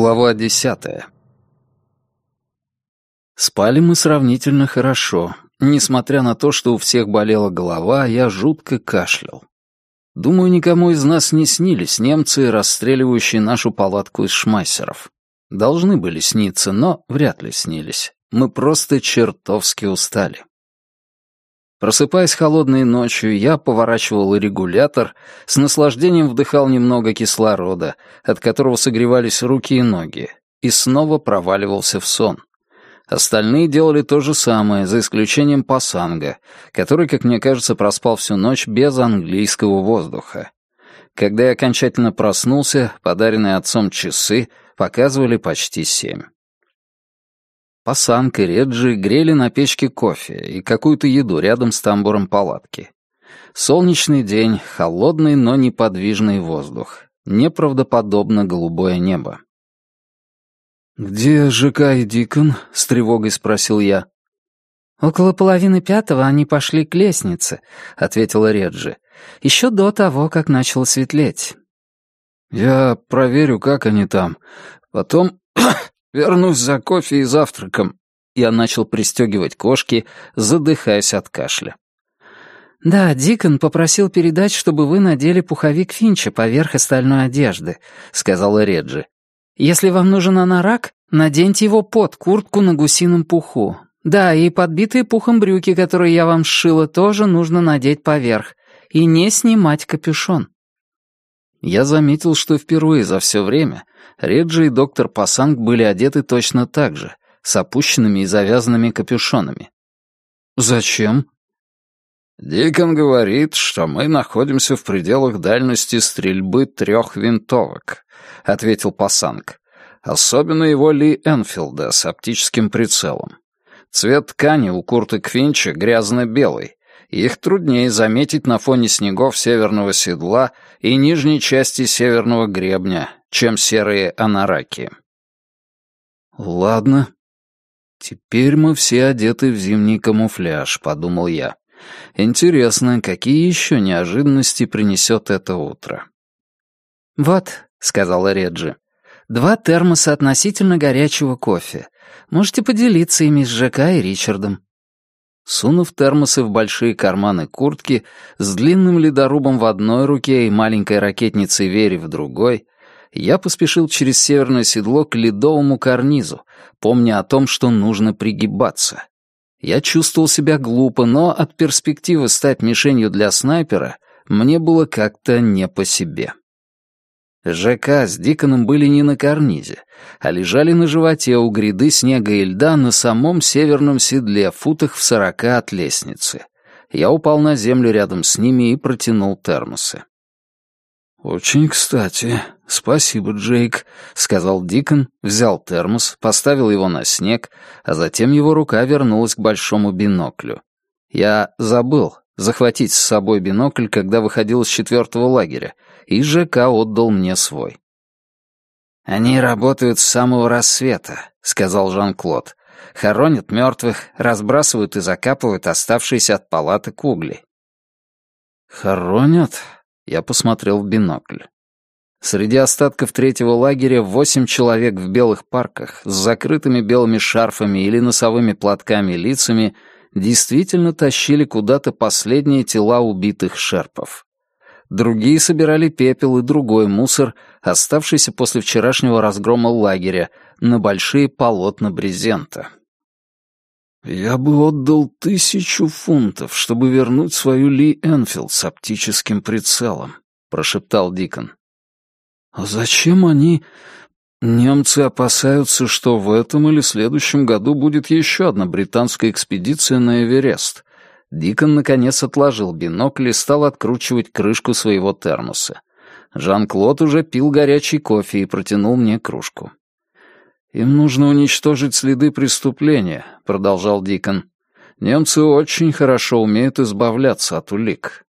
Глава десятая. Спали мы сравнительно хорошо, несмотря на то, что у всех болела голова, я жутко кашлял. Думаю, никому из нас не снились немцы, расстреливающие нашу палатку из шмайсеров. Должны были сниться, но вряд ли снились. Мы просто чертовски устали. Просыпаясь холодной ночью, я поворачивал регулятор, с наслаждением вдыхал немного кислорода, от которого согревались руки и ноги, и снова проваливался в сон. Остальные делали то же самое, за исключением Пасанга, который, как мне кажется, проспал всю ночь без английского воздуха. Когда я окончательно проснулся, подаренные отцом часы показывали почти семь. Пасанг и Реджи грели на печке кофе и какую-то еду рядом с тамбуром палатки. Солнечный день, холодный, но неподвижный воздух. Неправдоподобно голубое небо. «Где ЖК и Дикон?» — с тревогой спросил я. «Около половины пятого они пошли к лестнице», — ответила Реджи. «Еще до того, как начало светлеть». «Я проверю, как они там. Потом «Вернусь за кофе и завтраком». Я начал пристегивать кошки, задыхаясь от кашля. «Да, Дикон попросил передать, чтобы вы надели пуховик Финча поверх остальной одежды», — сказала Реджи. «Если вам нужен анорак, наденьте его под куртку на гусином пуху. Да, и подбитые пухом брюки, которые я вам сшила, тоже нужно надеть поверх. И не снимать капюшон». Я заметил, что впервые за все время Реджи и доктор Пасанг были одеты точно так же, с опущенными и завязанными капюшонами. «Зачем?» «Дикон говорит, что мы находимся в пределах дальности стрельбы трех винтовок», — ответил Пасанг. «Особенно его Ли Энфилда с оптическим прицелом. Цвет ткани у Курта Квинча грязно-белый, их труднее заметить на фоне снегов северного седла и нижней части северного гребня, чем серые анараки. «Ладно. Теперь мы все одеты в зимний камуфляж», — подумал я. «Интересно, какие еще неожиданности принесет это утро?» «Вот», — сказала Реджи, — «два термоса относительно горячего кофе. Можете поделиться ими с ЖК и Ричардом». Сунув термосы в большие карманы куртки, с длинным ледорубом в одной руке и маленькой ракетницей Вери в другой, я поспешил через северное седло к ледовому карнизу, помня о том, что нужно пригибаться. Я чувствовал себя глупо, но от перспективы стать мишенью для снайпера мне было как-то не по себе. ЖК с Диконом были не на карнизе, а лежали на животе у гряды снега и льда на самом северном седле, футах в сорока от лестницы. Я упал на землю рядом с ними и протянул термосы. «Очень кстати. Спасибо, Джейк», — сказал Дикон, взял термос, поставил его на снег, а затем его рука вернулась к большому биноклю. Я забыл захватить с собой бинокль, когда выходил из четвертого лагеря, и ЖК отдал мне свой. «Они работают с самого рассвета», — сказал Жан-Клод. «Хоронят мертвых, разбрасывают и закапывают оставшиеся от палаток угли». «Хоронят?» Я посмотрел в бинокль. Среди остатков третьего лагеря восемь человек в белых парках с закрытыми белыми шарфами или носовыми платками лицами действительно тащили куда-то последние тела убитых шерпов. Другие собирали пепел и другой мусор, оставшийся после вчерашнего разгрома лагеря, на большие полотна брезента. «Я бы отдал тысячу фунтов, чтобы вернуть свою Ли Энфилд с оптическим прицелом», — прошептал Дикон. «А зачем они...» «Немцы опасаются, что в этом или следующем году будет еще одна британская экспедиция на Эверест». Дикон, наконец, отложил бинокль и стал откручивать крышку своего термоса. Жан-Клод уже пил горячий кофе и протянул мне кружку. «Им нужно уничтожить следы преступления», — продолжал Дикон. «Немцы очень хорошо умеют избавляться от улик».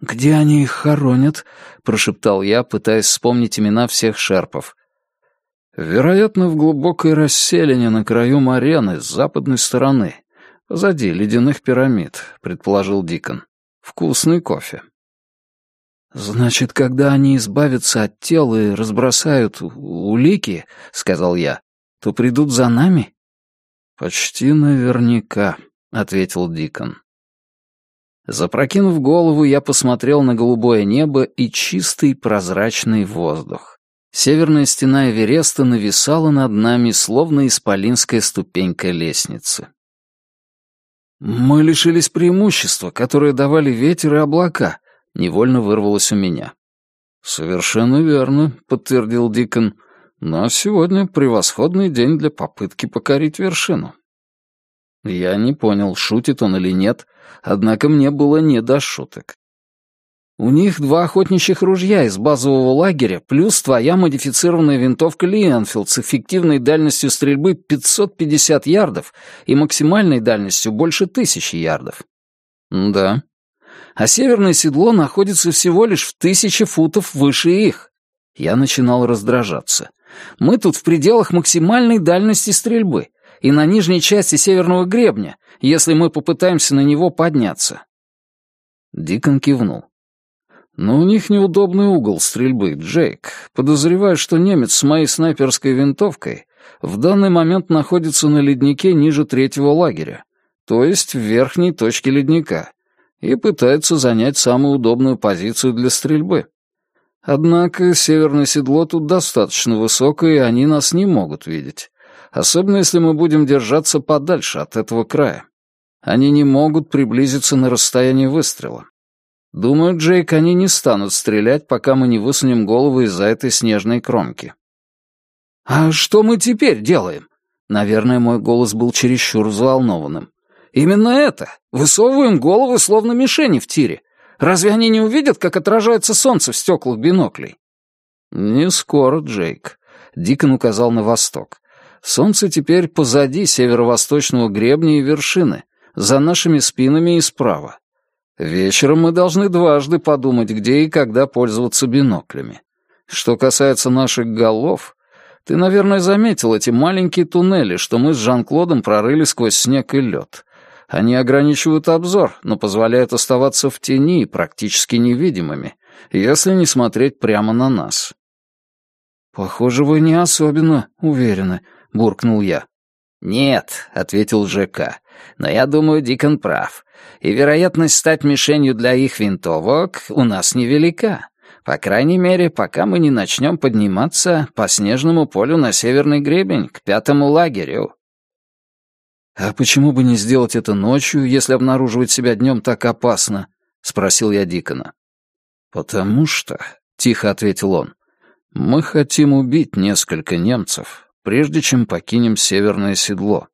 «Где они их хоронят?» — прошептал я, пытаясь вспомнить имена всех шерпов. «Вероятно, в глубокой расселине на краю Марены с западной стороны, позади ледяных пирамид», — предположил Дикон. «Вкусный кофе». «Значит, когда они избавятся от тел и разбросают улики, — сказал я, — то придут за нами?» «Почти наверняка», — ответил Дикон. Запрокинув голову, я посмотрел на голубое небо и чистый прозрачный воздух. Северная стена Эвереста нависала над нами, словно исполинская ступенька лестницы. «Мы лишились преимущества, которое давали ветер и облака», — невольно вырвалось у меня. «Совершенно верно», — подтвердил Дикон. «Но сегодня превосходный день для попытки покорить вершину». Я не понял, шутит он или нет, однако мне было не до шуток. У них два охотничьих ружья из базового лагеря, плюс твоя модифицированная винтовка Лиэнфилд с эффективной дальностью стрельбы 550 ярдов и максимальной дальностью больше тысячи ярдов. Да. А северное седло находится всего лишь в тысяче футов выше их. Я начинал раздражаться. Мы тут в пределах максимальной дальности стрельбы и на нижней части северного гребня, если мы попытаемся на него подняться. Дикон кивнул. «Но у них неудобный угол стрельбы, Джейк. Подозреваю, что немец с моей снайперской винтовкой в данный момент находится на леднике ниже третьего лагеря, то есть в верхней точке ледника, и пытается занять самую удобную позицию для стрельбы. Однако северное седло тут достаточно высокое, и они нас не могут видеть особенно если мы будем держаться подальше от этого края. Они не могут приблизиться на расстояние выстрела. Думаю, Джейк, они не станут стрелять, пока мы не высунем голову из-за этой снежной кромки. «А что мы теперь делаем?» Наверное, мой голос был чересчур взволнованным. «Именно это. Высовываем головы, словно мишени в тире. Разве они не увидят, как отражается солнце в стеклах биноклей?» «Не скоро, Джейк», — Дикон указал на восток. Солнце теперь позади северо-восточного гребня и вершины, за нашими спинами и справа. Вечером мы должны дважды подумать, где и когда пользоваться биноклями. Что касается наших голов, ты, наверное, заметил эти маленькие туннели, что мы с Жан-Клодом прорыли сквозь снег и лед. Они ограничивают обзор, но позволяют оставаться в тени и практически невидимыми, если не смотреть прямо на нас. Похоже, вы не особенно уверены, буркнул я. «Нет», — ответил ЖК, — «но я думаю, Дикон прав, и вероятность стать мишенью для их винтовок у нас невелика, по крайней мере, пока мы не начнем подниматься по снежному полю на северный гребень, к пятому лагерю». «А почему бы не сделать это ночью, если обнаруживать себя днем так опасно?» — спросил я Дикона. «Потому что», — тихо ответил он, — «мы хотим убить несколько немцев, прежде чем покинем северное седло.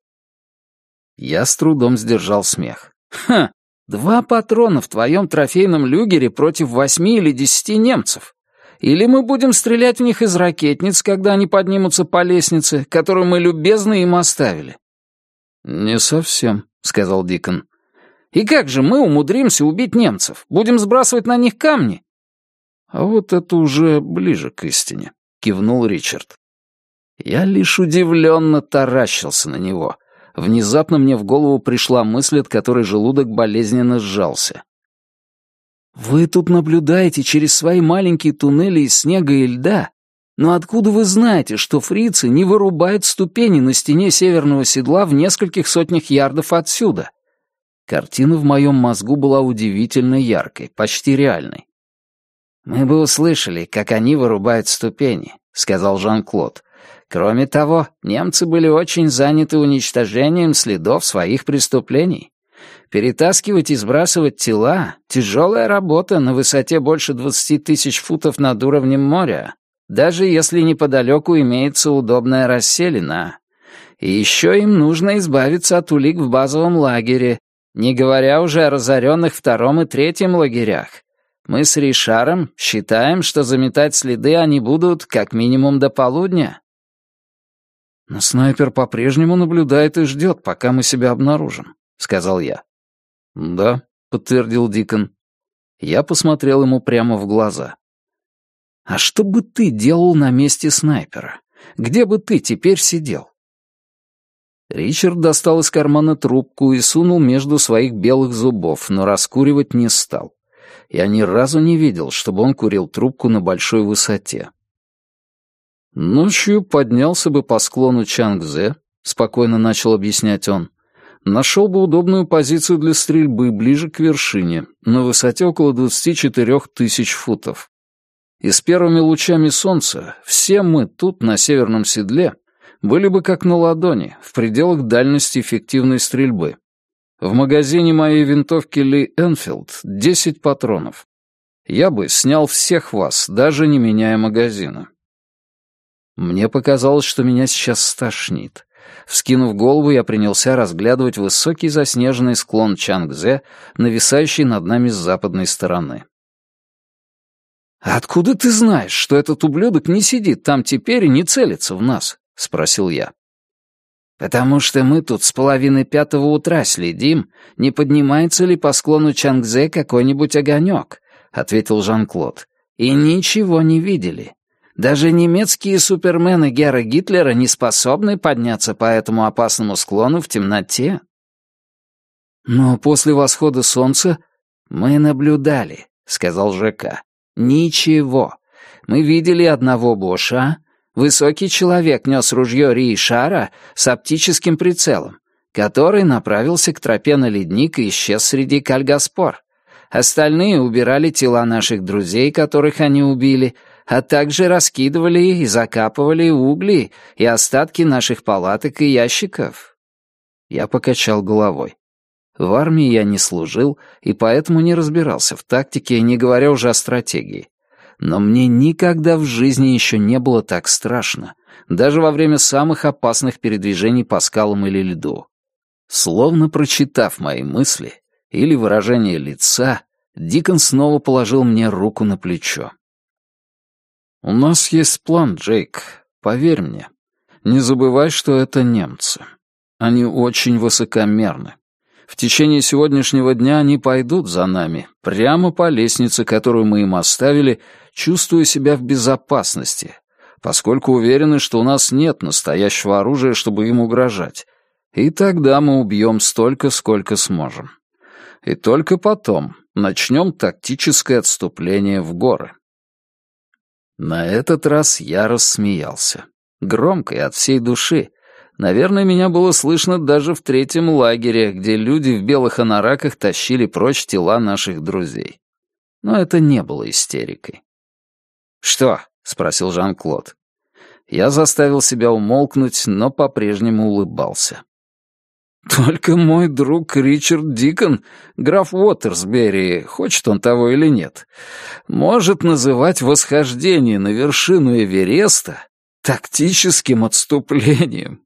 Я с трудом сдержал смех. «Ха! Два патрона в твоем трофейном люгере против восьми или десяти немцев. Или мы будем стрелять в них из ракетниц, когда они поднимутся по лестнице, которую мы любезно им оставили?» «Не совсем», — сказал Дикон. «И как же мы умудримся убить немцев? Будем сбрасывать на них камни?» «А вот это уже ближе к истине», — кивнул Ричард. Я лишь удивленно таращился на него. Внезапно мне в голову пришла мысль, от которой желудок болезненно сжался. «Вы тут наблюдаете через свои маленькие туннели из снега и льда, но откуда вы знаете, что фрицы не вырубают ступени на стене северного седла в нескольких сотнях ярдов отсюда?» Картина в моем мозгу была удивительно яркой, почти реальной. «Мы бы услышали, как они вырубают ступени», — сказал Жан-Клод. Кроме того, немцы были очень заняты уничтожением следов своих преступлений. Перетаскивать и сбрасывать тела — тяжелая работа на высоте больше 20 тысяч футов над уровнем моря, даже если неподалеку имеется удобная расселина. И еще им нужно избавиться от улик в базовом лагере, не говоря уже о разоренных втором и третьем лагерях. Мы с Ришаром считаем, что заметать следы они будут как минимум до полудня. «Но снайпер по-прежнему наблюдает и ждет, пока мы себя обнаружим», — сказал я. «Да», — подтвердил Дикон. Я посмотрел ему прямо в глаза. «А что бы ты делал на месте снайпера? Где бы ты теперь сидел?» Ричард достал из кармана трубку и сунул между своих белых зубов, но раскуривать не стал. Я ни разу не видел, чтобы он курил трубку на большой высоте. Ночью поднялся бы по склону Чангзе, спокойно начал объяснять он. Нашел бы удобную позицию для стрельбы ближе к вершине, на высоте около 24 тысяч футов. И с первыми лучами солнца все мы тут, на северном седле, были бы как на ладони, в пределах дальности эффективной стрельбы. В магазине моей винтовки Ли Энфилд 10 патронов. Я бы снял всех вас, даже не меняя магазина. Мне показалось, что меня сейчас стошнит. Вскинув голову, я принялся разглядывать высокий заснеженный склон Чангзе, нависающий над нами с западной стороны. «Откуда ты знаешь, что этот ублюдок не сидит там теперь и не целится в нас?» — спросил я. «Потому что мы тут с половины пятого утра следим, не поднимается ли по склону Чангзе какой-нибудь огонек», — ответил Жан-Клод. «И ничего не видели. Даже немецкие супермены Гера Гитлера не способны подняться по этому опасному склону в темноте». «Но после восхода солнца мы наблюдали», — сказал ЖК. «Ничего. Мы видели одного Боша, Высокий человек нес ружье Рейшара с оптическим прицелом, который направился к тропе на ледник и исчез среди кальгаспор. Остальные убирали тела наших друзей, которых они убили, а также раскидывали и закапывали угли и остатки наших палаток и ящиков. Я покачал головой. В армии я не служил, и поэтому не разбирался в тактике, не говоря уже о стратегии. Но мне никогда в жизни еще не было так страшно, даже во время самых опасных передвижений по скалам или льду. Словно прочитав мои мысли или выражение лица, Дикон снова положил мне руку на плечо. «У нас есть план, Джейк, поверь мне. Не забывай, что это немцы. Они очень высокомерны. В течение сегодняшнего дня они пойдут за нами, прямо по лестнице, которую мы им оставили, чувствуя себя в безопасности, поскольку уверены, что у нас нет настоящего оружия, чтобы им угрожать. И тогда мы убьем столько, сколько сможем. И только потом начнем тактическое отступление в горы. На этот раз я рассмеялся. Громко и от всей души, Наверное, меня было слышно даже в третьем лагере, где люди в белых анараках тащили прочь тела наших друзей. Но это не было истерикой. «Что?» — спросил Жан-Клод. Я заставил себя умолкнуть, но по-прежнему улыбался. «Только мой друг Ричард Дикон, граф Уотерсбери, хочет он того или нет, может называть восхождение на вершину Эвереста тактическим отступлением».